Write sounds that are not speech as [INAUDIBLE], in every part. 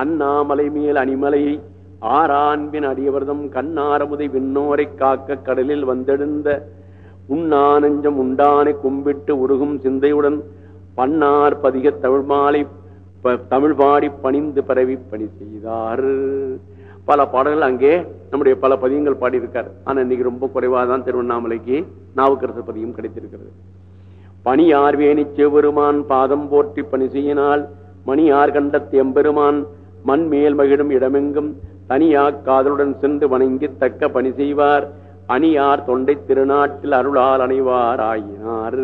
அண்ணாமலை மேல் அணிமலையை ஆறான்பின் அடியவர்தம் கண்ணாரமுதை விண்ணோரை காக்க கடலில் வந்தெழுந்த உண்ணானஞ்சம் உண்டானை கும்பிட்டு உருகும் சிந்தையுடன் பன்னார் பதிக தமிழ் மாலை தமிழ் பாடி பணிந்து பரவி பணி செய்தார். பல பாடல்கள் அங்கே நம்முடைய பல பதியங்கள் பாடியிருக்கார். ஆனா இன்னைக்கு ரொம்ப குறைவாதான் திருவண்ணாமலைக்கு நாவுக்கரசர் பதியம் கிடைத்திருக்கிறது. பணியார்வேணி செவருமான் பாதம் போற்றி பணி செய்யினால் மணியார் கண்ட எம்பெருமான் மண் மேல் மகிழும் இடமெங்கும் தனியா காதலுடன் சென்று வணங்கி தக்க பணி செய்வார். அணியார் தொண்டை திருநாட்டில் அருளால் அணைவார் ஆயினார்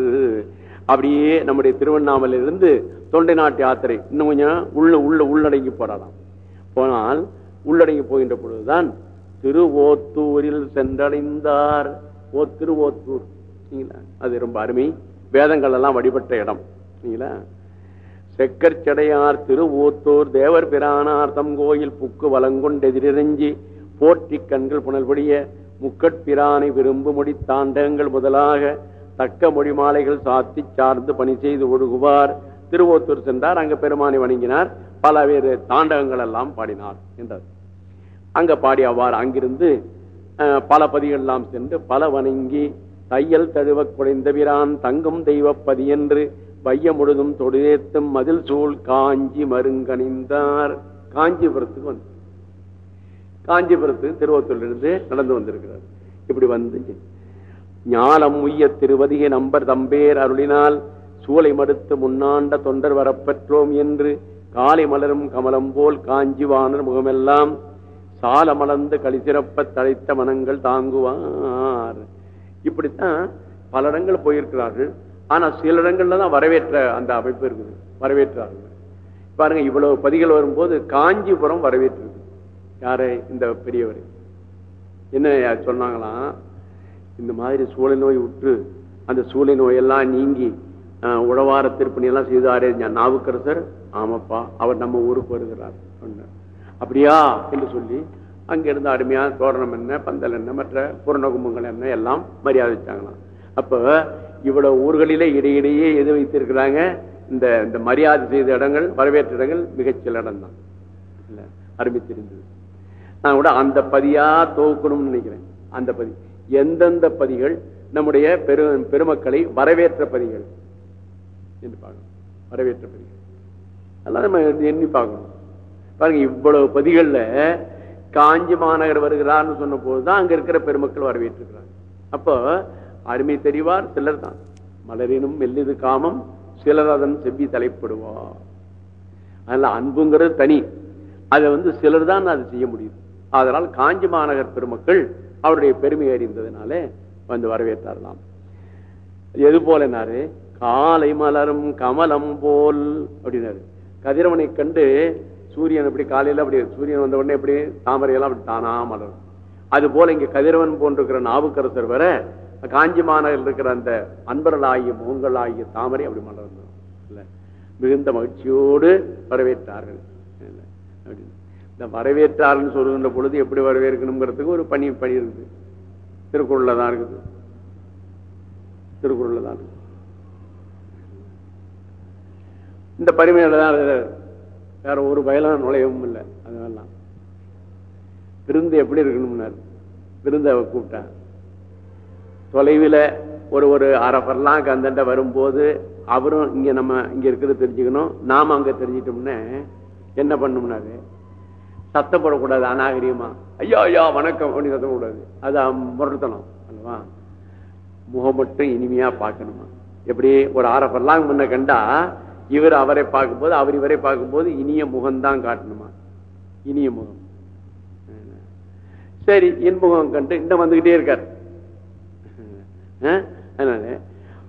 அப்படியே நம்முடைய திருவண்ணாமலையிலிருந்து தொண்டை நாட்டு யாத்திரை இன்னும் கொஞ்சம் உள்ள உள்ள உள்ளடங்கி போடலாம் போனால் உள்ளடங்கி போகின்ற பொழுதுதான் திருவோத்தூரில் சென்றடைந்தார். ஓ திருவோத்தூர். சரிங்களா? அது ரொம்ப அருமை. வேதங்கள் எல்லாம் வழிபட்ட இடம். சரிங்களா செக்கற்சடையார் திருவூத்தூர் தேவர் பிரானார் தம் கோயில் புக்கு வலங்கொண்டெதிரிஞ்சி போற்றி கண்கள் புனல்படிய முக்கட்பிரானை விரும்பு மொழி தாண்டகங்கள் முதலாக தக்க மொழி மாலைகள் சாத்தி சார்ந்து பணி செய்து ஒழுகுவார். திருவோத்தூர் சென்றார். அங்க பெருமானை வணங்கினார். பல வேறு தாண்டகங்கள் எல்லாம் பாடினார் என்றார். அங்க பாடி அவ்வாறு அங்கிருந்து பல பதிகள் எல்லாம் சென்று பல வணங்கி தையல் தழுவ குறைந்த பிரான் தங்கும் தெய்வப்பதி என்று வைய முழுதும் தொடுதேத்தும் மதில் சூழ் காஞ்சி மருங்கணிந்தார். காஞ்சிபுரத்துக்கு வந்து காஞ்சிபுரத்துக்கு திருவத்தூரிலிருந்து நடந்து வந்திருக்கிறார். இப்படி வந்து ஞானம் உய்ய திருவதிகை நம்பர் தம்பேர் அருளினால் சூளை மடுத்து முன்னாண்ட தொண்டர் வரப்பெற்றோம் என்று காலை மலரும் கமலம் போல் காஞ்சிவானர் முகமெல்லாம் சால மலர்ந்து களிசிறப்ப தழைத்த மனங்கள் தாங்குவார். இப்படித்தான் பல இடங்கள் போயிருக்கிறார்கள். ஆனா சில இடங்கள்ல தான் வரவேற்ற அந்த அமைப்பு இருக்குது. வரவேற்றார்கள் பாருங்க இவ்வளவு பதிகள் வரும்போது காஞ்சிபுரம் வரவேற்று யாரு? இந்த பெரியவர். என்ன சொன்னாங்களாம் இந்த மாதிரி சூளை நோய் உற்று அந்த சூளை நோயெல்லாம் நீங்கி உழவார திருப்பணி எல்லாம் செய்தாரே நாவுக்கரசர். ஆமாப்பா அவர் நம்ம ஊருக்கு வருகிறார் அப்படியா? என்று சொல்லி அங்க இருந்து அருமையா தோரணம் என்ன பந்தல் என்ன மற்ற புறநகுமங்கள் என்ன எல்லாம் மரியாதை வச்சாங்களாம் அப்போ இவ்வளவு ஊர்களிலே இடையிடையே எது வைத்திருக்கிறாங்க? இந்த இந்த மரியாதை செய்த இடங்கள் வரவேற்ற இடங்கள் மிகச்சில இடம் தான் இல்ல அருமை தெரிந்தது. நான் கூட அந்த பதியா துவக்கணும்னு நினைக்கிறேன். அந்த பதி எந்தெந்த பதிகள் நம்முடைய பெரு பெருமக்களை வரவேற்ற பதிகள் என்று பார்க்கணும். வரவேற்ற பதிகள். அதெல்லாம் நம்ம எண்ணி பார்க்கணும். பாருங்க இவ்வளவு பதிகள்ல காஞ்சி மாநகர் வருகிறார்னு சொன்ன போதுதான் அங்க இருக்கிற பெருமக்கள் வரவேற்றிருக்கிறாங்க. அப்போ அருமை தெரிவார் சிலர் தான் மலரினும் மெல்லிது காமம் சிலர் அதன் செவ்வி தலைப்படுவார். அதனால அன்புங்கிறது தனி. அதை வந்து சிலர் தான் அது செய்ய முடியும். அதனால் காஞ்சி மாநகர் பெருமக்கள் அவருடைய பெருமை அறிந்ததுனால வந்து வரவேற்றாரலாம். எது போலனாரு காலை மலரும் கமலம் போல் அப்படின்னாரு. கதிரவனை கண்டு சூரியன் அப்படி காலையில் அப்படி சூரியன் வந்த உடனே எப்படி தாமரையெல்லாம் அப்படி தானா மலரும். அது போல இங்க கதிரவன் போன்றிருக்கிற நாவுக்கரசர் வர காஞ்சி மாநகரில் இருக்கிற அந்த அன்பர்களாகிய முகங்களாகிய தாமரை அப்படி மலர்ந்தோம் இல்லை. மிகுந்த மகிழ்ச்சியோடு வரவேற்றார்கள். இந்த வரவேற்றார்னு சொல்லுகின்ற பொழுது எப்படி வரவேற்கணுங்கிறதுக்கு ஒரு பணி பணி இருக்குது. திருக்குறளில் தான் இருக்குது. திருக்குறளில் தான் இருக்குது. இந்த பரிமையில தான் வேற ஒரு பயலாம் நுழையவும் இல்லை. அதெல்லாம் விருந்து எப்படி இருக்கணும்னாரு. விருந்தை கூப்பிட்டேன் தொலைவில் ஒரு ஒரு அரை கந்தண்ட வரும்போது அவரும் இங்கே நம்ம இங்கே இருக்கிறது தெரிஞ்சுக்கணும். நாம அங்கே தெரிஞ்சிட்டோம்னே என்ன பண்ணோம்னாரு? சத்தம் போடக்கூடாது அநாகரிகமா. ஐயா ஐயா வணக்கம் அப்படின்னு சத்தம் கூடாது அது முரட்டணும் அல்லவா? முகம் மட்டும் இனிமையா பார்க்கணுமா? எப்படி ஒரு அரை முன்ன கண்டா இவர் அவரை பார்க்கும்போது அவர் இவரை பார்க்கும்போது இனிய முகம்தான் காட்டணுமா? இனிய முகம். சரி இன்முகம் கண்டு இன்னும் வந்துகிட்டே இருக்கார். அதனால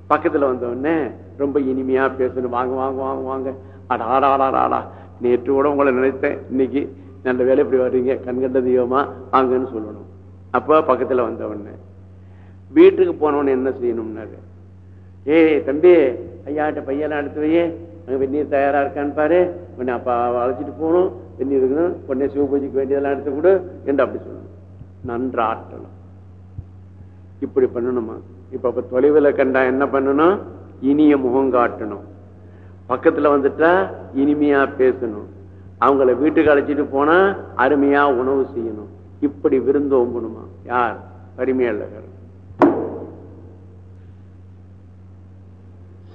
பக்கத்துல வந்த ரொம்ப இனிமையா பேசணும் வாங்க வாங்க வாங்க வாங்க. அடா ஆடா ஆடா ஆடா நேற்று கூட உங்களை நினைத்தேன். இன்னைக்கு நல்ல வேலை இப்படி வர்றீங்க. கண்கண்ட தெய்வமா வாங்கன்னு சொல்லணும். அப்போ பக்கத்தில் வந்த வீட்டுக்கு போனவன என்ன செய்யணும்னாரு? ஏய் தம்பி ஐயாட்ட பையெல்லாம் எடுத்து வையே. அங்கே வெந்நீர் தயாராக இருக்கான்னு பாரு. உன்னை அப்பா அழைச்சிட்டு போகணும். வெந்நீர் இருக்கணும். உடனே சிவபூஜைக்கு வேண்டியதெல்லாம் எடுத்து கொடு. என்று அப்படி சொல்லணும். நன்றாற்றணும் இப்படி பண்ணணுமா? இப்ப அப்ப தொலைவில் கண்டா என்ன பண்ணணும்? இனிய முகம் காட்டணும். பக்கத்துல வந்துட்டா இனிமையா பேசணும். அவங்கள வீட்டுக்கு அழைச்சிட்டு போனா அருமையா உணவு செய்யணும். இப்படி விருந்து ஓம்பணுமா? யார்? பரிமையழகர்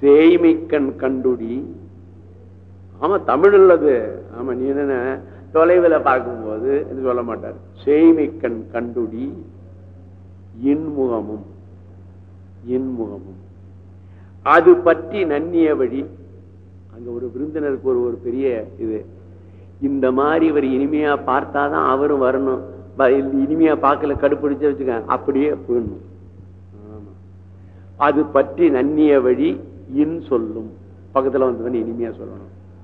சேய்மிக்கண் கண்டுடி. ஆமா தமிழ் உள்ளது. ஆமா நீ என்ன தொலைவில் பார்க்கும்போது சொல்ல மாட்டார். சேய்மிக்கண் கண்டுடி. இன்முகமும் இன்முகமும் அது பற்றி நன்னிய வழி அங்க ஒரு விருந்தினருக்கு ஒரு ஒரு பெரிய இது. இந்த மாதிரி இவர் இனிமையா பார்த்தாதான் அவரும் வரணும். ப- இனிமையா பார்க்கல கடுப்பிடிச்சு வச்சுக்க அப்படியே போயிடணும். அது பற்றி நன்னிய வழி இன் சொல்லும். பக்கத்துல வந்தவன் இனிமையா சொல்லணும்.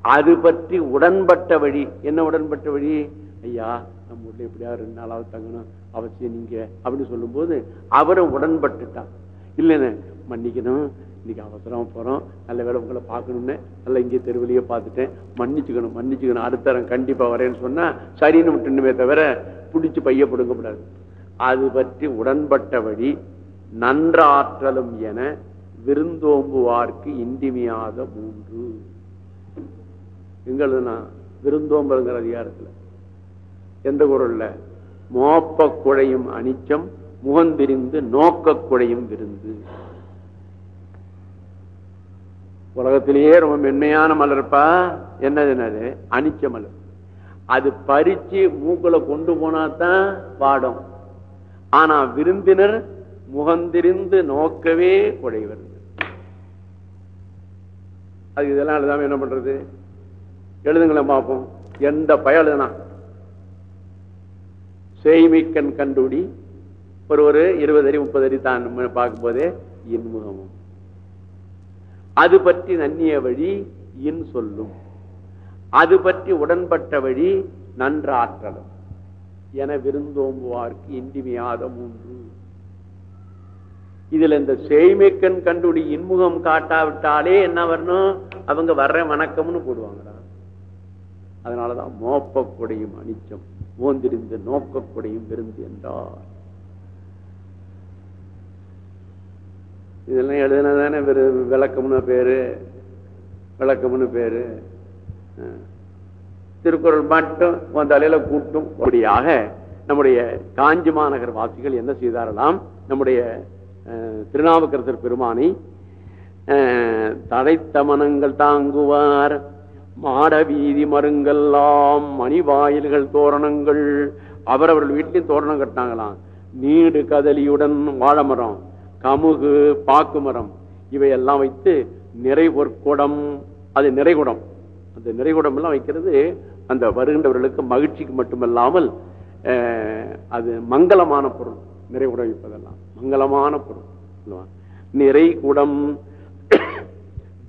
அது பற்றி உடன்பட்ட வழி. என்ன உடன்பட்ட வழி? ஐயா நம்ம ஊர்ல எப்படியா ரெண்டு நாளாவது தங்கணும் அவசியம் நீங்க அப்படின்னு சொல்லும்போது அவரும் உடன்பட்டுட்டான். இல்லைன்னு மன்னிக்கணும் இன்னைக்கு அவசரம் போகிறோம் நல்ல வேலை உங்களை பார்க்கணும்னு நல்லா இங்கே தெருவிலேயே பார்த்துட்டேன். மன்னிச்சுக்கணும் மன்னிச்சுக்கணும் அடுத்தரம் கண்டிப்பாக கண்டிப்பா வரேன்னு சொன்னா சரின்னு விட்டுணுமே தவிர பிடிச்சி பைய பிடுங்க கூடாது அது பற்றி உடன்பட்ட வழி நன்றாற்றலும் என விருந்தோம்புவார்க்கு இன்றிமையாத மூன்று. எங்களுதுனா விருந்தோம்புங்கிற அதிகாரத்துல எந்த குரல்ல? மோப்ப குழையும் அனிச்சம் முகந்திரிந்து நோக்க குழையும் விருந்து. உலகத்திலேயே ரொம்ப மென்மையான மலர்ப்பா? என்னது என்னது? அனிச்ச மலர். அது பறிச்சு மூக்குல கொண்டு போனா தான் ஆனா விருந்தினர் முகந்திரிந்து நோக்கவே குழை வருது அது இதெல்லாம் எழுதாம என்ன பண்றது? எழுதுங்களேன் பார்ப்போம் எந்த பயம் எழுதுனா செய்மிக்கண் கண்டுடி. ஒரு ஒரு இருபது அடி முப்பது அடி தான் பார்க்கும்போதே பார்க்கும் போதே இன்முகமும் அது பற்றி நன்னிய வழி இன் சொல்லும். அது பற்றி உடன்பட்ட வழி நன்றாற்றலும். என விருந்தோம்புவார்க்கு இன்றிமையாத மூன்று. இதுல இந்த செய்மைக்கண் கண்டுடி இன்முகம் காட்டாவிட்டாலே என்ன வரணும்? அவங்க வர்ற வணக்கம்னு போடுவாங்கடா. அதனாலதான் மோப்ப கொடையும் அனிச்சம் மோந்திரிந்து நோக்க விருந்து என்றார். இதெல்லாம் எழுதினதானே விளக்கம்னு பேரு? விளக்கம்னு பேரு. திருக்குறள் மட்டும் உன் தலையில கூட்டும். அப்படியாக நம்முடைய காஞ்சி மாநகர் வாசிகள் என்ன செய்தாரலாம் நம்முடைய திருநாவுக்கரசர் பெருமானை அஹ், தடைத்தமனங்கள் தாங்குவார். மாட வீதி மணி வாயில்கள் தோரணங்கள். அவரவர்கள் வீட்டிலையும் தோரணம் கட்டினாங்களாம். நீடு கதலியுடன் வாழைமரம் கமுகு பாக்கு மரம் இவையெல்லாம் வைத்து நிறைவொற்குடம் அது நிறைகுடம். அந்த நிறைகுடம் எல்லாம் வைக்கிறது அந்த வருகின்றவர்களுக்கு மகிழ்ச்சிக்கு மட்டுமல்லாமல் அது மங்களமான பொருள். நிறைகுடம் வைப்பதெல்லாம் மங்களமான பொருள். நிறைகுடம்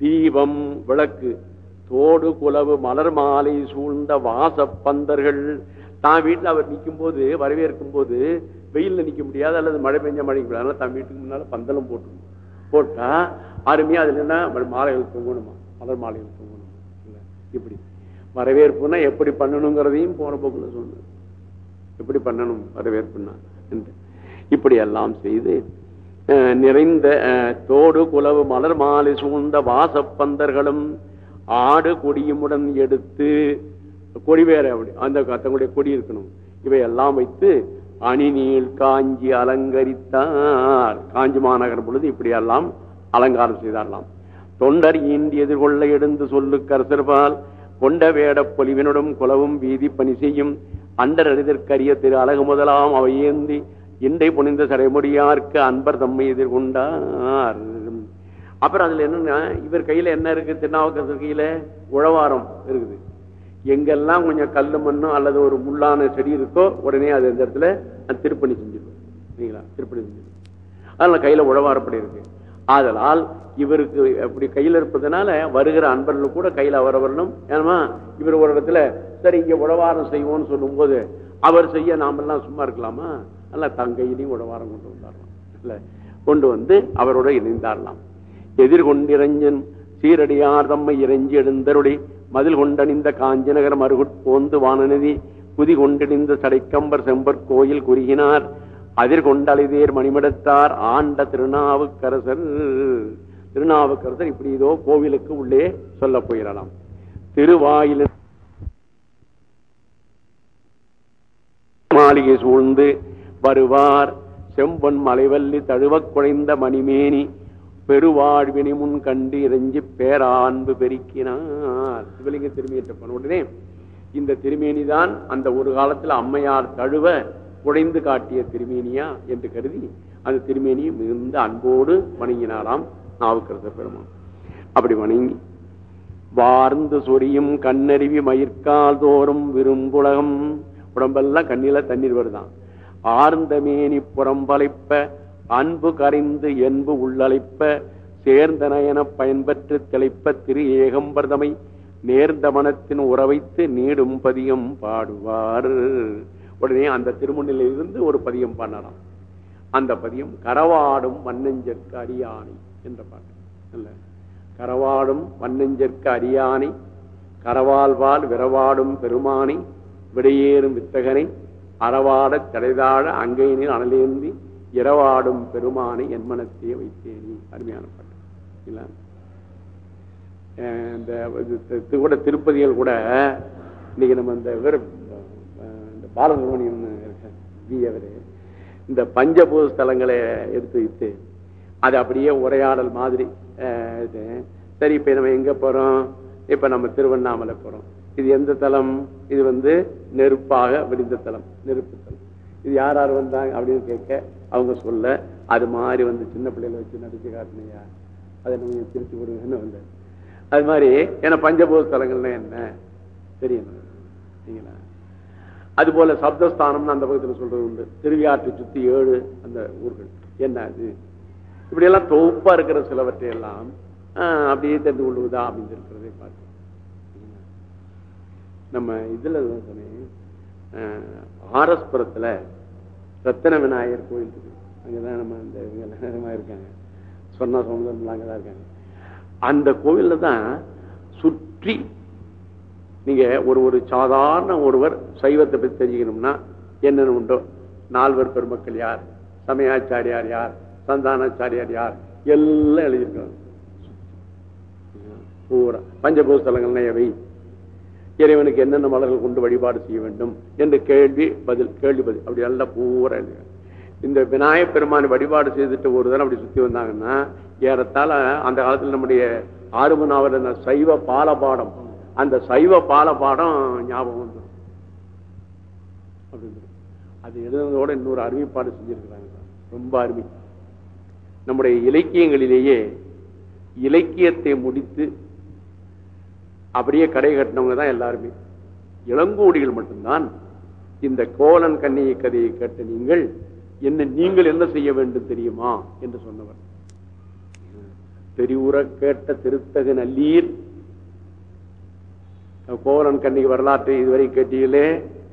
தீபம் விளக்கு தோடு குலவு மலர் மாலை சூழ்ந்த வாசப்பந்தர்கள். தான் வீட்டில் அவர் நிற்கும் போது வரவேற்கும் போது வெயிலில் நிற்க முடியாது அல்லது மழை பெஞ்ச மழை முடியாது அதனால தான் வீட்டுக்கு முன்னால பந்தலும் போட்டு போட்டால் அருமையாக அதில் என்ன மாலைகள் தொங்கணுமா? மலர் மாலைகள் தொங்கணுமா? இல்லை. இப்படி. வரவேற்புனா எப்படி பண்ணணுங்கிறதையும் போன போக்குல சொன்ன எப்படி பண்ணணும் வரவேற்புனா என்று. இப்படி எல்லாம் செய்து நிறைந்த தோடு குலவு மலர் மாலை சூழ்ந்த வாசப்பந்தர்களும் ஆடு கொடியுமுடன் எடுத்து கொடி வேற அப்படி அந்த கத்தங்களுடைய கொடி இருக்கணும். இவை எல்லாம் வைத்து அணிநீள் காஞ்சி அலங்கரித்தார். காஞ்சி மாநகரம் பொழுது இப்படியெல்லாம் அலங்காரம் செய்தாரலாம் தொண்டர் ஈண்டி எதிர்கொள்ள எழுந்து சொல்லு கரசர்பால் கொண்ட வேட பொலிவினுடன் குலவும் வீதி பணி செய்யும். அண்டர் அறிதற்கரிய திரு அழகு முதலாம் அவையேந்தி ஏந்தி இண்டை புனிந்த சடைமுடியார்க்கு அன்பர் தம்மை எதிர்கொண்டார். அப்புறம் அதுல என்னன்னா இவர் கையில என்ன இருக்கு? திருநாவுக்கரசர் கையில உழவாரம் இருக்குது. எங்கெல்லாம் கொஞ்சம் கல் மண்ணும் அல்லது ஒரு முள்ளான செடி இருக்கோ உடனே அது அந்த இடத்துல? அது திருப்பணி செஞ்சிடும். சரிங்களா? திருப்பணி செஞ்சிடும். அதனால கையில உழவாரப்படி இருக்கு. ஆதலால் இவருக்கு அப்படி கையில இருப்பதனால வருகிற அன்பர்கள் கூட கையில வரணும் ஏன்னா இவர் ஒரு இடத்துல சரி இங்க உழவாரம் செய்வோம்னு சொல்லும் போது அவர் செய்ய நாமெல்லாம் சும்மா இருக்கலாமா? அல்ல தங்கையிலையும் உழவாரம் கொண்டு வந்தாரலாம். இல்ல கொண்டு வந்து அவரோட இணைந்தாரலாம். எதிர்கொண்டிரஞ்சன் சீரடியார் தம்மை இறைஞ்சி எழுந்தருளி மதில் கொண்டணிந்த காஞ்சநகர மருகுட்போந்து வானநிதி குதி கொண்டிடிந்த சடைக்கம்பர் செம்பர் கோயில் குறுகினார் அதிர்கொண்டலைதேர் மணிமெடுத்தார் ஆண்ட திருநாவுக்கரசர். திருநாவுக்கரசர் இப்படி இதோ கோவிலுக்கு உள்ளே சொல்ல போயிடலாம் திருவாயில் மாளிகை சூழ்ந்து வருவார். செம்பன் மலைவல்லி தழுவக் குறைந்த மணிமேனி பெருவாழ்வினை முன் கண்டு இறைஞ்சி பேரான்பு பெருக்கினார். சிவலிங்க திரும்பியற்ற உடனே இந்த திருமேனிதான் அந்த ஒரு காலத்துல அம்மையார் தழுவ குடைந்து காட்டிய திருமேனியா என்று கருதி அந்த திருமேனியை மிகுந்த அன்போடு வணங்கினாராம் நாவுக்கரச பெருமான். அப்படி வணங்கி வார்ந்து சொரியும் கண்ணருவி மயிர்கால் தோறும் விரும்புலகம். உடம்பெல்லாம் கண்ணில தண்ணீர் வருதான். ஆர்ந்த மேனி புறம்பலைப்ப அன்பு கரைந்து என்பு உள்ளழைப்ப சேர்ந்தன பயன்பற்று பயன்பெற்று திளைப்ப திரு ஏகம்பர்தமை நேர்ந்த மனத்தின் உறவைத்து நீடும் பதியம் பாடுவார். உடனே அந்த திருமணிலிருந்து ஒரு பதியம் பண்ணலாம். அந்த பதியம் கரவாடும் வண்ணஞ்சற்கு அரியானை என்ற பாட்டு. இல்ல கரவாடும் வண்ணஞ்சற்கு அரியானை கரவால்வால் விரவாடும் பெருமானை விடையேறும் வித்தகனை அறவாட தடைதாழ அங்கையினில் அனலேந்தி இரவாடும் பெருமானை என் மனத்தையே வைத்தேனி அருமையான பாட்டு. இந்த இது கூட திருப்பதிகள் கூட இன்னைக்கு நம்ம இந்த இவர் இந்த பாலசுப்ரமணியன் இருக்க இந்த பஞ்சபூத ஸ்தலங்களை எடுத்து வைத்து அது அப்படியே உரையாடல் மாதிரி இது. சரி இப்ப நம்ம எங்க போறோம்? இப்ப நம்ம திருவண்ணாமலை போறோம். இது எந்த தலம்? இது வந்து நெருப்பாக விடிந்த தலம் நெருப்பு தலம். இது யார் யார் வந்தாங்க அப்படின்னு கேட்க அவங்க சொல்ல அது மாதிரி வந்து சின்ன பிள்ளைகளை வச்சு நடிச்சு காட்டினியா? அதை நம்ம திருச்சி கொடுங்கன்னு வந்தார் அது மாதிரி ஏன்னா பஞ்சபூத ஸ்தலங்கள்னா என்ன? தெரியும்? சரிங்களா? அது போல சப்தஸ்தானம்னு அந்த பக்கத்தில் சொல்றது உண்டு. திருவியாற்றை சுத்தி ஏழு அந்த ஊர்கள். என்ன அது? இப்படி எல்லாம் தொகுப்பா இருக்கிற சிலவற்றை எல்லாம் அப்படியே தெரிந்து கொள்வதா அப்படின்னு இருக்கிறதை பார்த்து நம்ம இதுல சொன்னேன் ஆரஸ்புரத்துல ரத்தன விநாயகர் கோயில் அங்கே அங்கதான் நம்ம இந்த இவங்க இருக்காங்க. சொன்னா அங்கே அங்கதான் இருக்காங்க. அந்த கோவில்ல தான் சுற்றி நீங்க ஒரு ஒரு சாதாரண ஒருவர் சைவத்தை பத்தி தெரிஞ்சுக்கணும்னா என்னென்ன உண்டோ நால்வர் பெருமக்கள் யார் சமயாச்சாரியார் யார் சந்தானாச்சாரியார் யார் எல்லாம் எழுதியிருக்காங்க பூரா. பஞ்சபூஸ்தலங்கள் ஸ்தலங்கள்னா இறைவனுக்கு என்னென்ன மலர்கள் கொண்டு வழிபாடு செய்ய வேண்டும் என்று கேள்வி பதில் கேள்வி பதில். அப்படி எல்லாம் பூரா இந்த விநாயகப் பெருமான் வழிபாடு செய்துட்டு ஒரு தடவை அப்படி சுத்தி வந்தாங்கன்னா ஏறத்தாழ அந்த காலத்துல நம்முடைய ஆறுமனாவர் அந்த சைவ பாலபாடம். அந்த சைவ பாலபாடம் ஞாபகம் வந்துடும் அப்படின்னு அது எழுதுனதோட இன்னொரு அருமைப்பாடு செஞ்சிருக்கிறாங்க. ரொம்ப அருமை. நம்முடைய இலக்கியங்களிலேயே இலக்கியத்தை முடித்து அப்படியே கடை கட்டினவங்க தான் எல்லாருமே. இளங்கோடிகள் மட்டும்தான். இந்த கோலன் கண்ணியை கதையை கேட்ட நீங்கள் என்ன நீங்கள் என்ன செய்ய வேண்டும் தெரியுமா? என்று சொன்னவர். தெரிவுற கேட்ட திருத்தகு நல்லீர். கோவலன் கண்ணிக்கு வரலாற்றை இதுவரை கேட்டீங்களே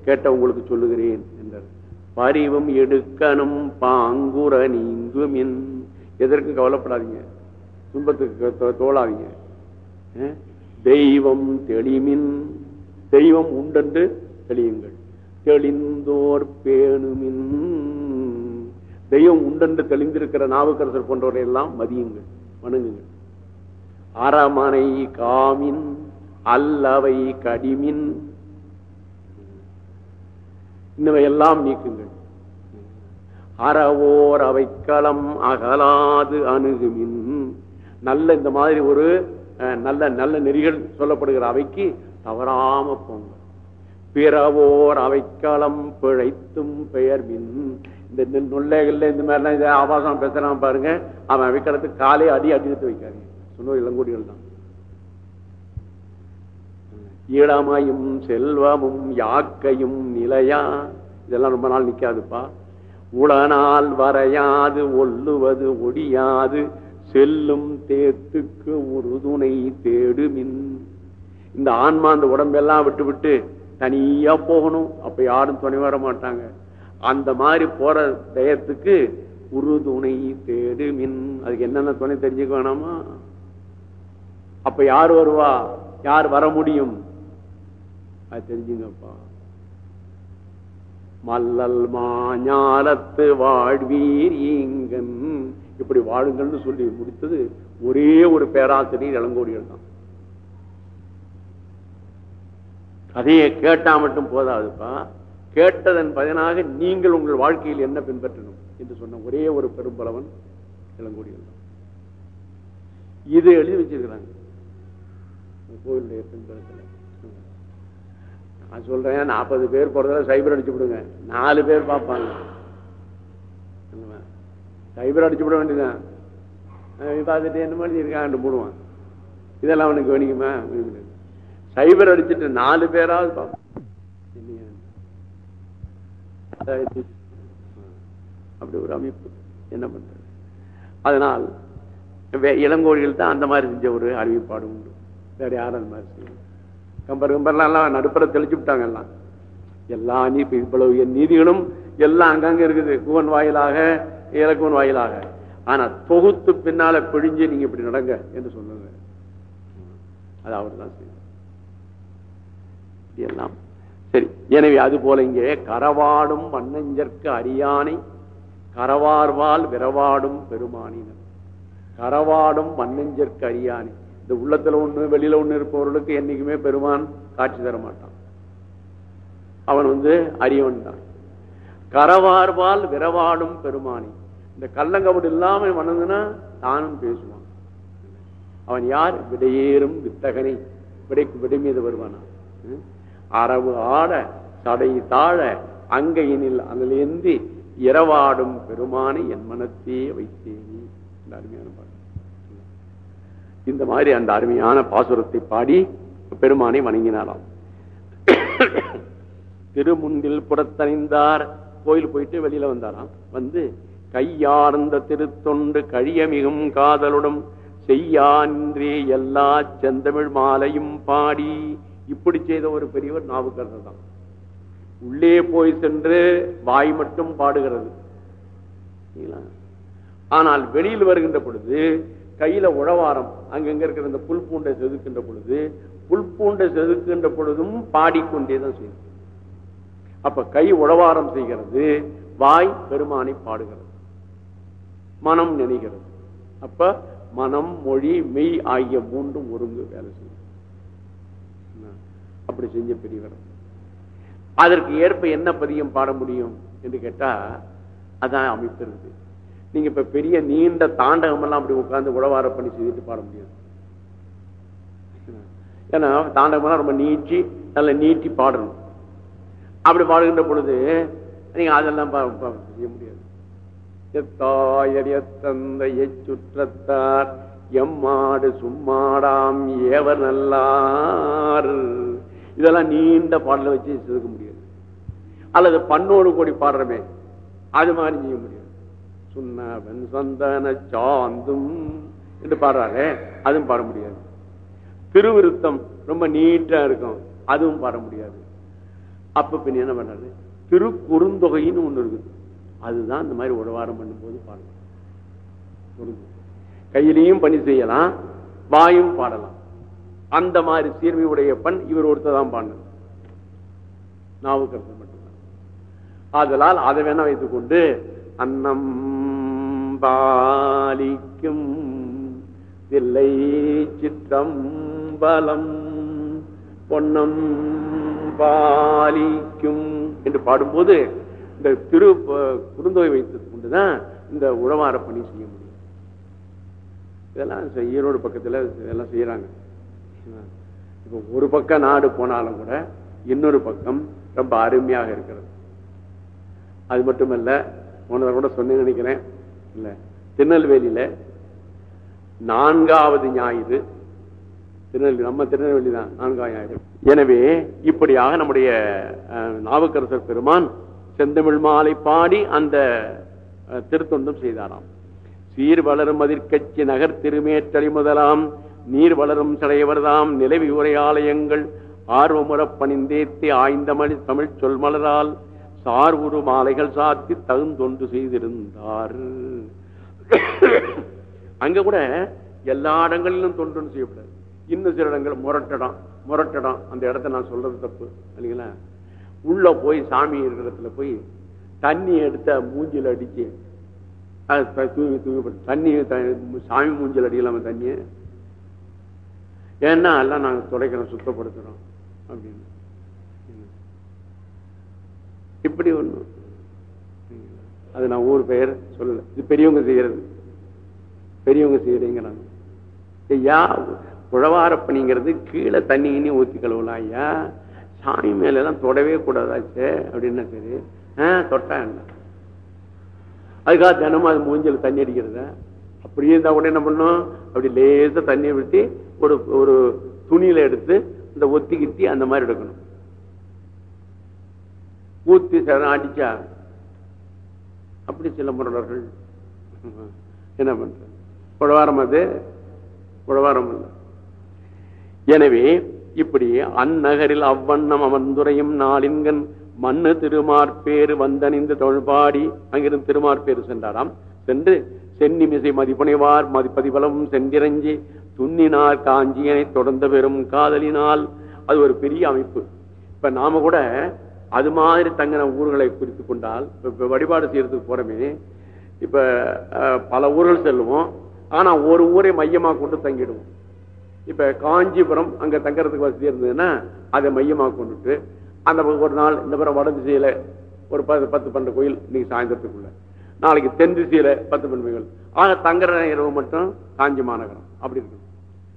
கேட்ட உங்களுக்கு சொல்லுகிறேன் என்றார். பரிவும் எடுக்கணும் பாங்குற நீங்குமின். எதற்கும் கவலைப்படாதீங்க. துன்பத்துக்கு தோழாதீங்க தெய்வம் தெளிமின் தெய்வம் உண்டென்று தெளியுங்கள். தெளிந்தோர் பேணுமின். தெய்வம் உண்டென்று தெளிந்திருக்கிற நாவுக்கரசர் போன்றவரை எல்லாம் மதியுங்கள் வணங்குங்கள். அறமனை காமின் அல்லவை கடிமின். இன்னவையெல்லாம் நீக்குங்கள். அறவோர் அவைக்களம் அகலாது அணுகுமின். நல்ல இந்த மாதிரி ஒரு நல்ல நல்ல நெறிகள் சொல்லப்படுகிற அவைக்கு தவறாம போங்க. பிறவோர் அவைக்களம் பிழைத்தும் பெயர் மின் இந்த இந்த நொல்லைகள்ல இந்த மாதிரிலாம் இதை ஆபாசம் பேசுறான் பாருங்க. அவன் அவைக்காலத்துக்கு காலே அடி அடித்து எடுத்து சொன்ன இளங்கோடிகள் தான். ஈழமையும் செல்வமும் யாக்கையும் நிலையா? இதெல்லாம் ரொம்ப நாள் நிக்காதுப்பா. உளனால் வரையாது ஒல்லுவது ஒடியாது. செல்லும் தேத்துக்கு உறுதுணை தேடுமின். இந்த ஆன்மா அந்த உடம்பெல்லாம் விட்டு விட்டு தனியா போகணும். அப்ப யாரும் துணை வர மாட்டாங்க. அந்த மாதிரி போற டயத்துக்கு உறுதுணை தேடுமின். அதுக்கு என்னென்ன துணை தெரிஞ்சுக்க வேணாமா? அப்ப யார் வருவா? யார் வர முடியும்? அது தெரிஞ்சுங்கப்பா. மல்லல் மாஞாலத்து வாழ்வீர் ஈங்கன். இப்படி வாழுங்கள்னு சொல்லி முடித்தது ஒரே ஒரு பேராசிரியர் இளங்கோடிகள் தான். கதையை கேட்டா மட்டும் போதாதுப்பா. கேட்டதன் பயனாக நீங்கள் உங்கள் வாழ்க்கையில் என்ன பின்பற்றணும் என்று சொன்ன ஒரே ஒரு பெரும்பலவன் இளங்கோடிகள் தான். இது எழுதி வச்சிருக்கிறாங்க. கோயிலுடைய பின்புறத்தில். நான் சொல்றேன் நாற்பது பேர் போறதுல சைபர் அடிச்சு விடுங்க. நாலு பேர் பார்ப்பாங்க. சைபர் அடிச்சு விட வேண்டியதான் பார்த்துட்டு என்ன மாதிரி இருக்கான்னு போடுவான். இதெல்லாம் அவனுக்கு வேணிக்குமா சைபர் அடிச்சுட்டு நாலு பேராவது பார்ப்பான் அப்படி ஒரு அமைப்பு. என்ன பண்றது? அதனால் இளங்கோழிகள் தான் அந்த மாதிரி செஞ்ச ஒரு அறிவிப்பாடு உண்டு. வேற யாரும் அந்த மாதிரி செய்யும் கம்பர் கம்பர்லாம் நடுப்புற தெளிச்சு விட்டாங்க எல்லாம். எல்லா நீ இவ்வளவு நீதிகளும் எல்லாம் அங்கங்க இருக்குது. குவன் வாயிலாக இலக்குவன் வாயிலாக. ஆனா தொகுத்து பின்னால பிழிஞ்சு நீங்க இப்படி நடங்க என்று சொன்னது. அது அவர் தான் எல்லாம் சரி எனவே அது போல இங்கே கரவாடும் வண்ணஞ்சற்கு அரியானை கரவார்வால் விரவாடும் பெருமானினர். கரவாடும் வண்ணஞ்சற்கு அரியானை. இந்த உள்ளத்துல ஒண்ணு வெளியில ஒண்ணு இருப்பவர்களுக்கு என்னைக்குமே பெருமான் காட்சி தர மாட்டான். அவன் வந்து அரியவன் தான். கரவார்வால் விரவாடும் பெருமானி. இந்த கள்ளங்கபடி இல்லாம வணங்குனா தானும் பேசுவான். அவன் யார்? விடையேறும் வித்தகனை. விடைக்கு விடை மீது வருவானா? அரவு ஆட தடை தாழ அங்கையினில் அதில் ஏந்தி இரவாடும் பெருமானை என் மனத்தே வைத்தேனி. இந்த அருமையான பாடல். இந்த மாதிரி அந்த அருமையான பாசுரத்தை பாடி பெருமானை வணங்கினாராம். திருமுண்டில் புறத்தணிந்தார். கோயில் போயிட்டு வெளியில வந்தாராம். வந்து கையார்ந்த திருத்தொண்டு கழியமிகும் காதலுடன் செய்யான்றே எல்லா செந்தமிழ் மாலையும் பாடி. இப்படி செய்த ஒரு பெரியவர் நாவுக்கரசர் தான். உள்ளே போய் சென்று வாய் மட்டும் பாடுகிறது. ஆனால் வெளியில் வருகின்ற பொழுது கையில உழவாரம் அங்கங்க இருக்கிற இந்த புல் பூண்டை செதுக்கின்ற பொழுது புல் பூண்டை செதுக்கின்ற பொழுதும் பாடிக்கொண்டேதான் செய்யும். அப்ப கை உழவாரம் செய்கிறது வாய் பெருமானை பாடுகிறது. மனம் நினைக்கிறது அப்ப மனம் மொழி மெய் ஆகிய மூன்றும் ஒருங்கு வேலை செய்யும். அப்படி செஞ்ச பெரியவர். அதற்கு ஏற்ப என்ன பதியம் பாட முடியும் என்று கேட்டா அதான் அமைப்பு இருக்கு நீங்க இப்ப பெரிய நீண்ட தாண்டகம் எல்லாம் அப்படி உட்கார்ந்து உழவார பண்ணி செய்துட்டு பாட முடியாது. ஏன்னா தாண்டகம் எல்லாம் ரொம்ப நீட்டி நல்ல நீட்டி பாடணும். அப்படி பாடுகின்ற பொழுது நீங்க அதெல்லாம் செய்ய முடியாது. எத்தாயரிய தந்தையை சுற்றத்தார். எம்மாடு சும்மாடாம் ஏவர் நல்லார் இதெல்லாம் நீண்ட பாடல வச்சு செதுக்க முடியாது. அல்லது பண்ணோடு கூடி பாடுறமே அது மாதிரி செய்ய முடியாது. சுண்ணவன் சந்தன சாந்தும் என்று பாடுறாரு அதுவும் பாட முடியாது. திருவிருத்தம் ரொம்ப நீட்டா இருக்கும் அதுவும் பாட முடியாது. அப்ப பின் என்ன பண்றது திருக்குறுந்தொகைன்னு ஒண்ணு இருக்குது. அதுதான் இந்த மாதிரி உழவாரம் பண்ணும்போது பாடலாம். கையிலையும் பணி செய்யலாம் வாயும் பாடலாம். அந்த மாதிரி சீர்மை உடைய பண் இவர் ஒருத்தர் தான் பாடினது நாவுக்கரசர் மட்டும்தான். ஆதலால் அதை வேணா வைத்துக்கொண்டு அன்னம் பாலிக்கும் தில்லை சிற்றம்பலம் பொன்னம் பாலிக்கும் என்று பாடும்போது இந்த திரு குறுந்தொகை வைத்தது கொண்டுதான் இந்த உழவார பணி செய்ய முடியும். இதெல்லாம் ஈரோடு பக்கத்துல இதெல்லாம் செய்யறாங்க. இப்ப ஒரு பக்கம் நாடு போனாலும் கூட இன்னொரு பக்கம் ரொம்ப அருமையாக இருக்கிறது. அது மட்டுமல்ல போனதை கூட சொன்ன நினைக்கிறேன். இல்ல திருநெல்வேலியில நான்காவது ஞாயிறு. திருநெல்வேலி நம்ம திருநெல்வேலி தான் நான்காவது ஞாயிறு. எனவே இப்படியாக நம்முடைய நாவுக்கரசர் பெருமான் செந்தமிழ் மாலை பாடி அந்த திருத்தொண்டும் செய்தாராம். சீர் வளரும் அதிர்கட்சி நகர் திருமேற்றளி முதலாம் நீர் வளரும் சடையவர்தாம் நிலவி உரையாலயங்கள் ஆர்வமுறப் பணிந்தேத்தி ஆய்ந்தமணி தமிழ் சொல் மலரால் சார் உரு மாலைகள் சாத்தி தகுந்தொன்று செய்திருந்தார். அங்க கூட எல்லா இடங்களிலும் தொண்டுன்னு செய்யப்படாது. இன்னும் சில இடங்கள் முரட்டடம் முரட்டடம். அந்த இடத்த நான் சொல்றது தப்பு இல்லைங்களா? உள்ள போய் சாமி இருக்கிற போய் தண்ணி எடுத்த மூஞ்சில் அடிச்சு தூங்கி தூங்கி தண்ணி சாமி மூஞ்சில் அடிக்கலாம தண்ணிய? ஏன்னா எல்லாம் நாங்கள் துடைக்கிறோம் சுத்தப்படுத்துறோம் அப்படின்னு. இப்படி ஒண்ணு. அது நான் ஊர் பெயர் சொல்லல. இது பெரியவங்க செய்யறது. பெரியவங்க செய்யறீங்கிறாங்க ஐயா உழவாரப்பணிங்கிறது கீழே தண்ணி இனி ஊத்தி கழுவலாம் ஐயா. சாமி மேல எல்லாம் தொடவே கூடாதாச்சு? அப்படின்னா சரி. ஆஹ் தொட்டா என்ன? அதுக்காக தினமும் அது மூஞ்சல் தண்ணி அடிக்கிறத. அப்படியே இருந்தா கூட என்ன பண்ணும் அப்படி லேசா தண்ணியை விட்டு ஒரு ஒரு துணியில எடுத்து இந்த ஒத்தி கித்தி அந்த மாதிரி எடுக்கணும். ஊத்தி சரம் அடிச்சா? அப்படி சில முரடர்கள். என்ன பண்ற புடவாரம் அது புடவாரம் எனவே இப்படி அந்நகரில் அவ்வண்ணம் அமர்ந்துரையும் நாளின்கண் மண்ணு திருமார்பேறு வந்தணிந்து தொழ்பாடி அங்கிருந்து திருமார்பேறு சென்றாராம். சென்று சென்னிமிசை மதிப்புனைவார் மதிப்பதிபலம் சென்றிரஞ்சி துண்ணினார் காஞ்சியனை தொடர்ந்த பெறும் காதலினால். அது ஒரு பெரிய அமைப்பு. இப்ப நாம கூட அது மாதிரி தங்கின ஊர்களை குறித்து கொண்டால் இப்போ வழிபாடு செய்யறதுக்கு போறமே. இப்ப பல ஊர்கள் செல்லுவோம். ஆனா ஒரு ஊரை மையமாக கொண்டு தங்கிடுவோம். இப்ப காஞ்சிபுரம் அங்க தங்கறதுக்கு வசதி இருந்ததுன்னா அதை மையமாக கொண்டுட்டு அந்த ஒரு நாள் இந்த பிற வட திசையில ஒரு பத்து பத்து பன்னெண்டு கோயில் இன்னைக்கு சாயந்தரத்துக்குள்ள. நாளைக்கு தென் திசையில பத்து பன்னெண்டு கோயில். ஆக தங்குற இரவு மட்டும் காஞ்சி மாநகரம். அப்படி இருக்கு.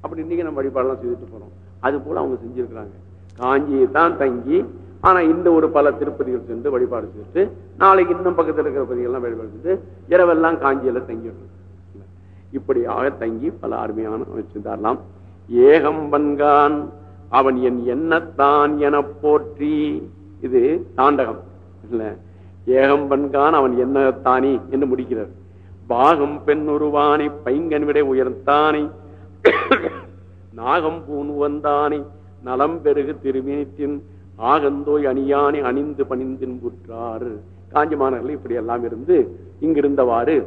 அப்படி இன்னைக்கு நம்ம வழிபாடெல்லாம் செய்துட்டு போறோம். அது போல அவங்க செஞ்சிருக்கிறாங்க. காஞ்சியை தான் தங்கி ஆனா இந்த ஒரு பல திருப்பதிகள் சென்று வழிபாடு செய்துட்டு நாளைக்கு இன்னும் பக்கத்தில் இருக்கிற பதிகள்லாம் வழிபாடு செய்து இரவெல்லாம் காஞ்சியில தங்கிடுறோம் இப்படியாக தங்கி பல அருமையான வச்சிருந்தாரலாம் ஏகம்பன்கான் அவன் என் எண்ணத்தான் என போற்றி. இது தாண்டகம். இல்ல. ஏகம்பன்கான் அவன் என்னத்தானி என்று முடிக்கிறார். பாகம் பெண் உருவானை பைங்கன் விட உயர்ந்தானை நாகம் பூணுவந்தானை நலம் பெருகு திருமீனித்தின். ஆகந்தோய் அணியானை அணிந்து பணிந்தின் புற்றாறு காஞ்சி மாநகரில் இப்படி எல்லாம் இருந்து இங்கிருந்தவாறு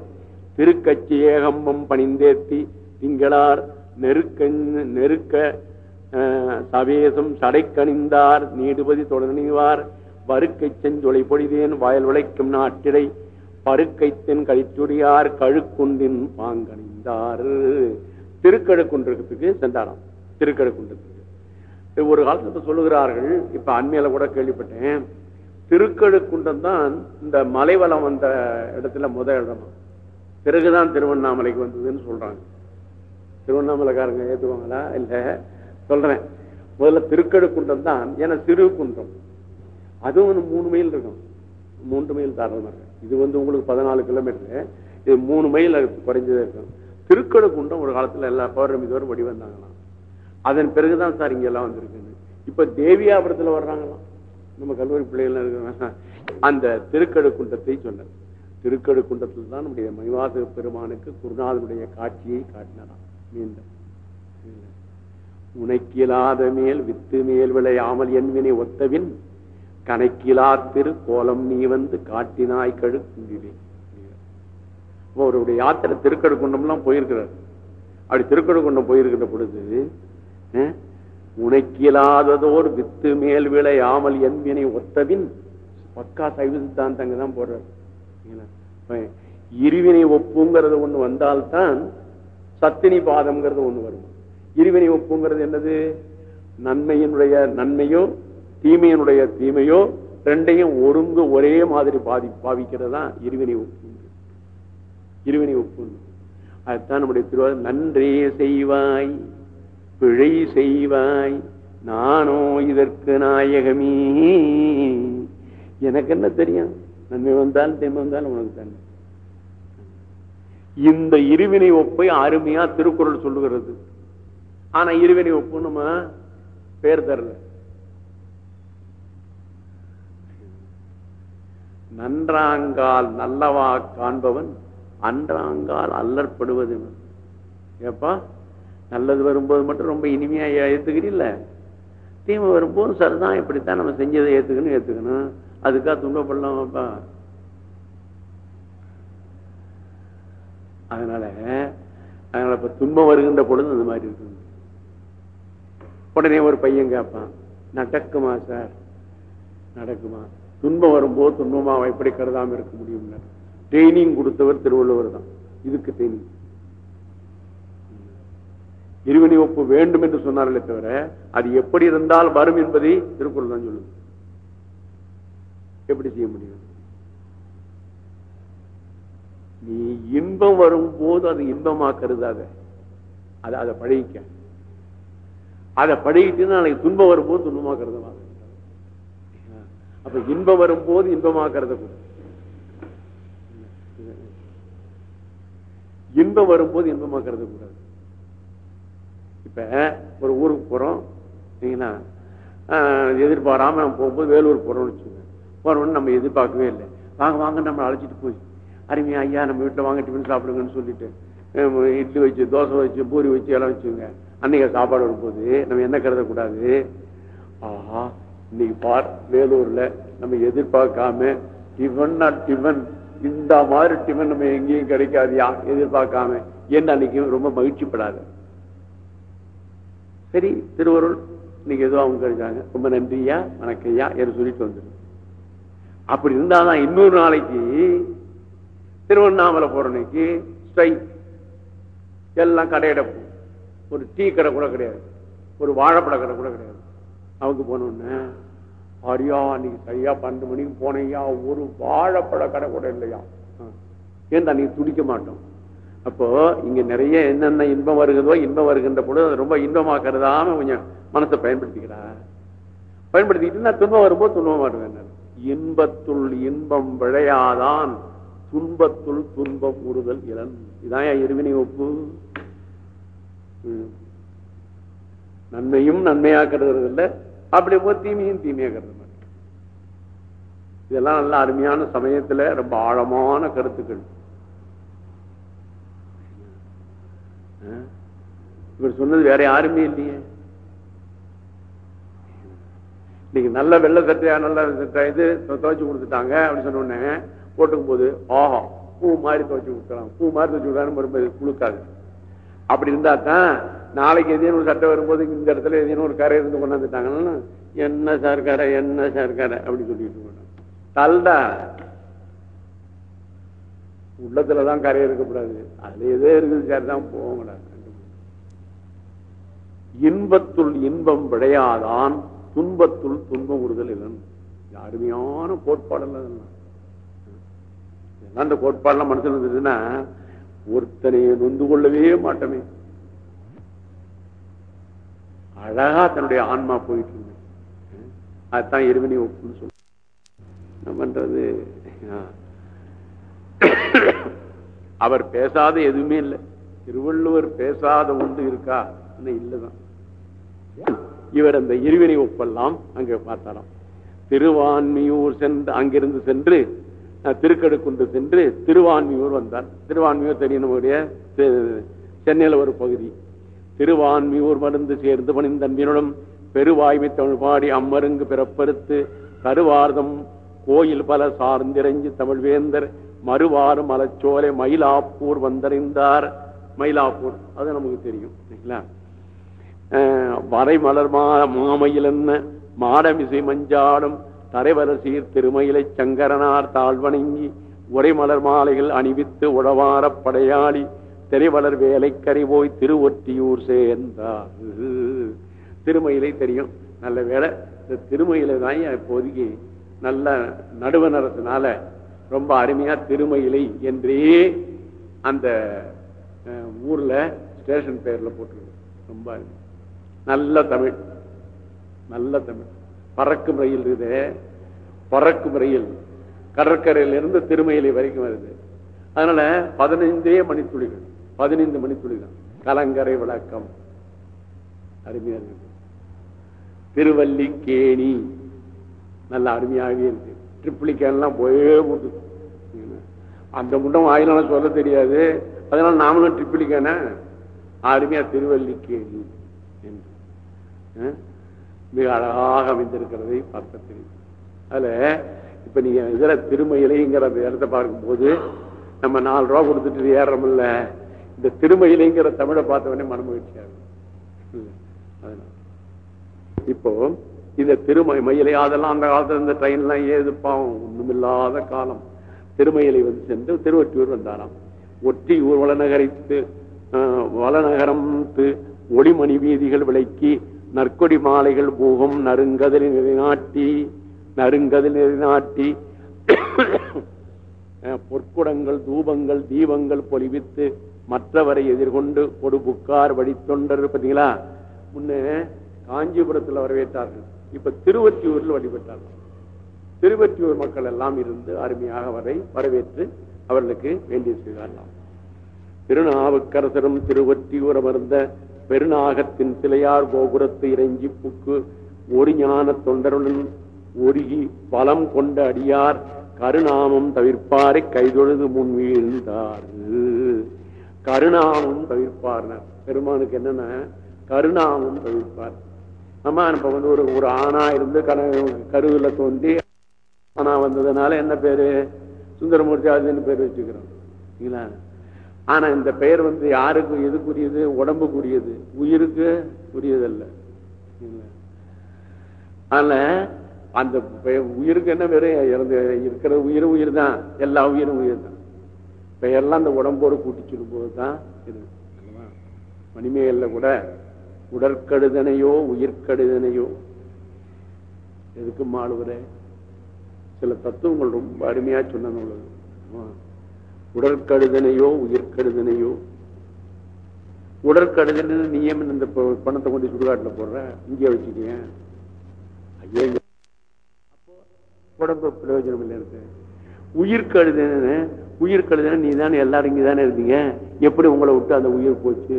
திருக்கச்சி ஏகம்பம் பணிந்தேத்தி திங்களார் நெருக்க நெருக்க சவேசம் சடைக்கணிந்தார். நீடுபதி தொடர்நிவார். வருக்கை செஞ்சொலை பொழிதேன். வயல் விளைக்கும் நாட்டிடை. பருக்கைத்தென் கழிச்சுடியார் கழுக்குண்டின் பாங்கணிந்தார் திருக்கழுக்குன்றத்துக்கு சென்றாராம். திருக்கழுக்குன்றத்துக்கு. ஒரு காலத்துல சொல்லுகிறார்கள். இப்ப அண்மையில கூட கேள்விப்பட்டேன். திருக்கழுக்குன்றம் தான் இந்த மலைவளம் வந்த இடத்துல முத இடமா. பிறகுதான் திருவண்ணாமலைக்கு வந்ததுன்னு சொல்றாங்க. திருவண்ணாமலைக்காரங்க ஏற்றுவாங்களா இல்ல சொல்றேன். முதல்ல திருக்கழுக்குன்றம் தான் ஏன்னா சிறு குன்றம். அதுவும் வந்து மூணு மைல் இருக்கும். மூன்று மைல் தாராளமாக இது வந்து உங்களுக்கு பதினாலு கிலோமீட்டர். இது மூணு மைல் குறைஞ்சதே இருக்கும். திருக்கழுக்குன்றம் ஒரு காலத்துல எல்லா பௌர்ணமி தோறும் வடி வந்தாங்களாம். அதன் பிறகுதான் சார் இங்க எல்லாம் வந்திருக்குன்னு இப்ப தேவியாபுரத்துல வர்றாங்களாம். நம்ம கல்லூரி பிள்ளைகள் இருக்கிறாங்க. அந்த திருக்கழுக்குன்றத்தை சொன்னார். திருக்கழுக்குன்றத்தில் தான் நம்முடைய மணிவாச பெருமானுக்கு குருநாதனுடைய காட்சியை காட்டினாராம். மீண்டும். உனக்கிலாத மேல் வித்து மேல் விளையாமல் என்வினை ஒத்தவின் கணக்கிலா திரு கோலம் நீ வந்து காட்டினாய் கழுக்குண்டிலே அவருடைய யாத்திரை திருக்கடுக்குண்டம்லாம் போயிருக்கிறார். அப்படி திருக்கடுக்குண்டம் போயிருக்கிற பொழுது அஹ், உனக்கிலாததோர் வித்து மேல் விளையாமல் என்வினை ஒத்தவின் பக்கா சைவ சித்தாந்தங்க தான் போடுறார் இருவினை ஒப்புங்கிறது ஒண்ணு வந்தால்தான் சத்தினி பாதம்ங்கிறது ஒண்ணு வரும். இருவினை ஒப்புங்கிறது என்னது? நன்மையினுடைய நன்மையோ தீமையினுடைய தீமையோ ரெண்டையும் ஒருங்கு ஒரே மாதிரி பாதி பாவிக்கிறது தான் இருவினை ஒப்பு இருவினை ஒப்பு அதுதான் நம்முடைய திருவாரூர் நன்றே செய்வாய் பிழை செய்வாய் நானோ இதற்கு நாயகமே. எனக்கு என்ன தெரியும்? நன்மை வந்தாலும் தீமை வந்தாலும் உனக்கு தானே இந்த இருவினை ஒப்பை அருமையா திருக்குறள் சொல்லுகிறது. ஆனா இருவினை ஒப்பு நம்ம பேர் தரல. நன்றாங்கால் நல்லவா காண்பவன் அன்றாங்கால் அல்லற்படுவது ஏப்பா நல்லது வரும்போது மட்டும் ரொம்ப இனிமையா ஏத்துக்கிறீல்ல? தீமை வரும்போது சரிதான் இப்படித்தான் நம்ம செஞ்சதை ஏத்துக்கணும் ஏத்துக்கணும். அதுக்காக துன்பப்படலாமாப்பா? அதனால அதனால இப்ப துன்பம் வருகின்ற பொழுது அந்த மாதிரி இருக்கு உடனே ஒரு பையன் கேட்பான் நடக்குமா சார்? நடக்குமா. துன்பம் வரும்போது துன்பமா எப்படி கருதாம இருக்க முடியும் ட்ரைனிங் கொடுத்தவர் திருவள்ளுவர் தான். இதுக்கு ட்ரைனிங். இருவினை ஒப்பு வேண்டும் என்று சொன்னார்களே தவிர அது எப்படி இருந்தால் வரும் என்பதை திருக்குறள் தான் சொல்லுது. எப்படி செய்ய முடியும்? நீ இன்பம் வரும்போது அது இன்பமாக்குறது அதை அதை அதை பழகிக்க. அதை பழகிட்டு நாளைக்கு துன்பம் வரும்போது துன்பமாக்குறது அப்ப இன்பம் வரும்போது இன்பமாக்குறத இன்பம் வரும்போது இன்பமாக்குறது கூடாது. இப்ப ஒரு ஊருக்கு போறோம். சரிங்களா எதிர்பாராம போகும்போது வேலூர் போறோம்னு வச்சுக்கோங்க. போறோம்னு நம்ம எதிர்பார்க்கவே இல்லை. வாங்க வாங்க நம்ம அழைச்சிட்டு போய். அருமையா ஐயா நம்ம வீட்டில் வாங்க டிஃபன் சாப்பிடுங்கன்னு சொல்லிட்டு இட்லி வச்சு தோசை வச்சு பூரி வச்சு எல்லாம் வச்சுங்க. அன்னைக்கு சாப்பாடு வரும்போது நம்ம என்ன கருதக்கூடாது? ஆஹா இன்னைக்கு பார் வேலூர்ல நம்ம எதிர்பார்க்காம டிஃபன் டிஃபன் இந்த மாதிரி டிஃபன் நம்ம எங்கேயும் கிடைக்காதியா எதிர்பார்க்காம. என்ன அன்னைக்கு ரொம்ப மகிழ்ச்சிப்படாது. சரி திருவருள் இன்னைக்கு எதுவும் அவங்க கிடைச்சாங்க ரொம்ப நன்றியா வணக்கையா என்று சொல்லிட்டு வந்துடும் அப்படி இருந்தாதான் இன்னொரு நாளைக்கு திருவண்ணாமலை போறனைக்கு ஸ்ட்ரைக் எல்லாம் கடையடப்பு ஒரு டீ கடை கூட கிடையாது. ஒரு வாழைப்பழ கடை கூட கிடையாது. அவங்க போனோடனே அரியா நீ சரியா பன்னெண்டு மணிக்கு போனையா? ஒரு வாழைப்பழ கடை கூட இல்லையா? ஏன் நீ துடிக்க மாட்டோம்? அப்போ இங்க நிறைய என்னென்ன இன்பம் வருகிறதோ இன்பம் வருகின்ற பொழுது அது ரொம்ப இன்பமாக்குறதாம கொஞ்சம் மனசை பயன்படுத்திக்கிறார் பயன்படுத்திக்கிட்டு நான் துன்பம் வரும்போது துன்பம் வருவேன் இன்பத்துள் இன்பம் விளையாதான் துன்பத்துள் துன்பம் உறுதல் இளன் இதான் இருவினை ஒப்பு? நன்மையும் நன்மையாக்குறது இல்லை அப்படி போது தீமையும் தீமையாக்குறது இதெல்லாம் நல்ல அருமையான சமயத்துல ரொம்ப ஆழமான கருத்துக்கள். இவர் சொன்னது வேற யாருமே இல்லையே. இன்னைக்கு நல்ல வெள்ள சட்டையா நல்ல இது துவைச்சு கொடுத்துட்டாங்க அப்படின்னு சொன்ன உடனே போட்டுக்கும் போது ஆஹா பூ மாதிரி துவச்சி கொடுக்கலாம். பூ மாதிரி துவைச்சு கொடுத்தாலும் ரொம்ப குளுக்காது. அப்படி இருந்தா தான் நாளைக்கு எதையும் ஒரு சட்டை வரும்போது இந்த இடத்துல எதையும் ஒரு கரை இருந்து கொண்டாந்துட்டாங்கன்னா என்ன சார் கரை என்ன சார் கரை அப்படி சொல்லிட்டு தல்டா. உள்ளத்துலதான் கரை இருக்கக்கூடாது. அதுல எதே இருக்குது சார் தான் போகக்கூடாது இன்பத்துள் இன்பம் விளையாதான் துன்பத்துள் துன்பம் உறுதல் இல்லைன்னு. அருமையான கோட்பாடு இல்லை அந்த கோட்பாடுலாம் மனசுல இருந்ததுன்னா ஒருத்தனையை நொந்து கொள்ளவே மாட்டோமே. அழகா தன்னுடைய ஆன்மா போயிட்டு இருக்கு அதுதான் எருவினை ஒப்புன்னு சொல்ல என்ன பண்றது? அவர் பேசாத எதுவுமே இல்லை. திருவள்ளுவர் பேசாத ஒன்று இருக்கா? இல்லதான். இவர் அந்த இருவினை ஒப்பெல்லாம் அங்க பார்த்தாராம். திருவான்மியூர் சென்று அங்கிருந்து சென்று திருக்கடுக்குன்று சென்று திருவான்மியூர் வந்தார் திருவான்மியூர் தெரியும் நம்முடைய சென்னையில் ஒரு பகுதி. திருவான்மியூர் மருந்து சேர்ந்து பணிந்தன்பினுடன் பெருவாய்மை தமிழ் பாடி அம்மருங்கு பிறப்பறுத்து கருவார்தம் கோயில் பல சார்ந்திரஞ்சி தமிழ்வேந்தர் மறுவாறு மலச்சோலை மயிலாப்பூர் வந்தடைந்தார். மயிலாப்பூர் அது நமக்கு தெரியும் சரிங்களா வரை மலர் மாமையில் என்ன மாடமிசை மஞ்சாடும் தரைவலர் சீர் திருமயிலை சங்கரனார் தாழ்வணங்கி உரை மலர் மாலைகள் அணிவித்து உழவாரப் படையாளி தெரிவலர் வேலைக்கரை போய் திருவொற்றியூர் சேர்ந்தார். திருமயிலை தெரியும். நல்ல வேலை இந்த திருமயிலை தான் இப்போதைக்கு நல்ல நடுவன் ரொம்ப அருமையா திருமயிலை என்றே அந்த ஊர்ல ஸ்டேஷன் பேர்ல போட்டிருக்கு. ரொம்ப அருமை. நல்ல தமிழ். நல்ல தமிழ். பறக்கும் ரயில் இது. பறக்கும் ரயில். கடற்கரையிலிருந்து திருமயிலை வரைக்கும் வருது. அதனால பதினைந்தே மணித்துளிகள் பதினைந்து மணித்துளிகள். கலங்கரை விளக்கம். அருமையா இருக்கு. திருவல்லிக்கேணி. நல்ல அருமையாகவே இருக்கு. ட்ரிப்ளிகேன்லாம் போயே போட்டு அந்த முட்டம் வாயிலான சொல்ல தெரியாது. அதனால நாமளும் ட்ரிப்ளிகேன அருமையா திருவல்லிக்கேணி. என்று. மிக அழகாக அமைந்திருக்கிறதை பார்க்க தெரியும் அதுல இப்ப நீங்க இதுல திருமயிலைங்கிற இடத்தை இடத்த பார்க்கும்போது நம்ம நாலு ரூபா கொடுத்துட்டு ஏறமில்ல இந்த திருமயிலைங்கிற தமிழை பார்த்தவொடனே மன மகிழ்ச்சியாக இப்போ இந்த திரும மயிலை அதெல்லாம் அந்த காலத்துல இந்த ட்ரெயின்லாம் ஏது பாவம் ஒண்ணுமில்லாத காலம். திருமயிலை வந்து சென்று திருவொற்றியூர் வந்தாராம். ஒற்றியூர் வளநகரித்து வளநகரம் ஒளிமணி வீதிகள் விளக்கி நற்கொடி மாலைகள் பூகம் நறுங்கதில் நிலைநாட்டி நறுங்கதில் நாட்டி [COUGHS] பொற்குடங்கள் தூபங்கள் தீபங்கள் பொலிவித்து மற்றவரை எதிர்கொண்டு ஒரு புக்கார் வழித்தொண்டர் பார்த்தீங்களா? முன்ன காஞ்சிபுரத்தில் வரவேற்றார்கள். இப்ப திருவற்றியூரில் வழிபட்டார்கள். திருவற்றியூர் மக்கள் எல்லாம் இருந்து அருமையாக அவரை வரவேற்று அவர்களுக்கு வேண்டிய செய்தாரலாம் திருநாவுக்கரசரும் திருவற்றியூர் அமர்ந்த பெருநாகத்தின் சிலையார் கோபுரத்து இறைஞ்சி புக்கு ஒரு ஞான தொண்டருடன் ஒருகி பலம் கொண்ட அடியார் கருணாமம் தவிர்ப்பாரை கைதொழுது முன் வீழ்ந்தார். கருணாமம் தவிர்ப்பார் பெருமானுக்கு என்னன்னா கருணாமம் தவிர்ப்பார். ஆமா இப்ப வந்து ஒரு ஒரு ஆணா இருந்து கன கருவில தோன்றி ஆனா வந்ததுனால என்ன பேரு? சுந்தரமூர்த்தி அதுன்னு பேர் வச்சுக்கிறோம். சரிங்களா ஆனா இந்த பெயர் வந்து யாருக்கு எதுக்குரியது? உடம்புக்குரியது. உயிருக்கு உரியதல்ல. சரிங்களா? அந்த பெயர் உயிருக்கு என்ன பேரு இறந்து இருக்கிற உயிர் உயிர் தான் எல்லா உயிரும் உயிர் தான் பெயர்லாம் அந்த உடம்போடு கூட்டி சொல்லும்போது தான் மணிமேகல்ல கூட உடற்கடுதனையோ உயிர்கடுதனையோ எதுக்கு மாளுவரே? சில தத்துவங்கள் ரொம்ப அருமையா சொன்னது உள்ளது. ஆமா. உடற்கடுதனையோ உயிர்கடுதனையோ உடற்கடுதல் நீயம் இந்த பணத்தை கொண்டு சுடுகாட்டில் போடுற? இங்கே வச்சுக்கீங்க ஐயா இங்க- அப்போ உடம்பு பிரயோஜனம் இல்லை இருக்கு உயிர்கழுதன உயிர்கழுதன நீ தானே எல்லாரும் இங்க தானே இருந்தீங்க. எப்படி உங்களை விட்டு அந்த உயிர் போச்சு?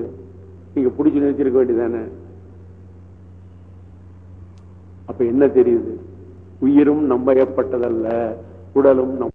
நீங்க பிடிச்சி நிறுத்திருக்க வேண்டியதானே அப்ப என்ன தெரியுது? உயிரும் நம்பயப்பட்டதல்ல உடலும் நம்ப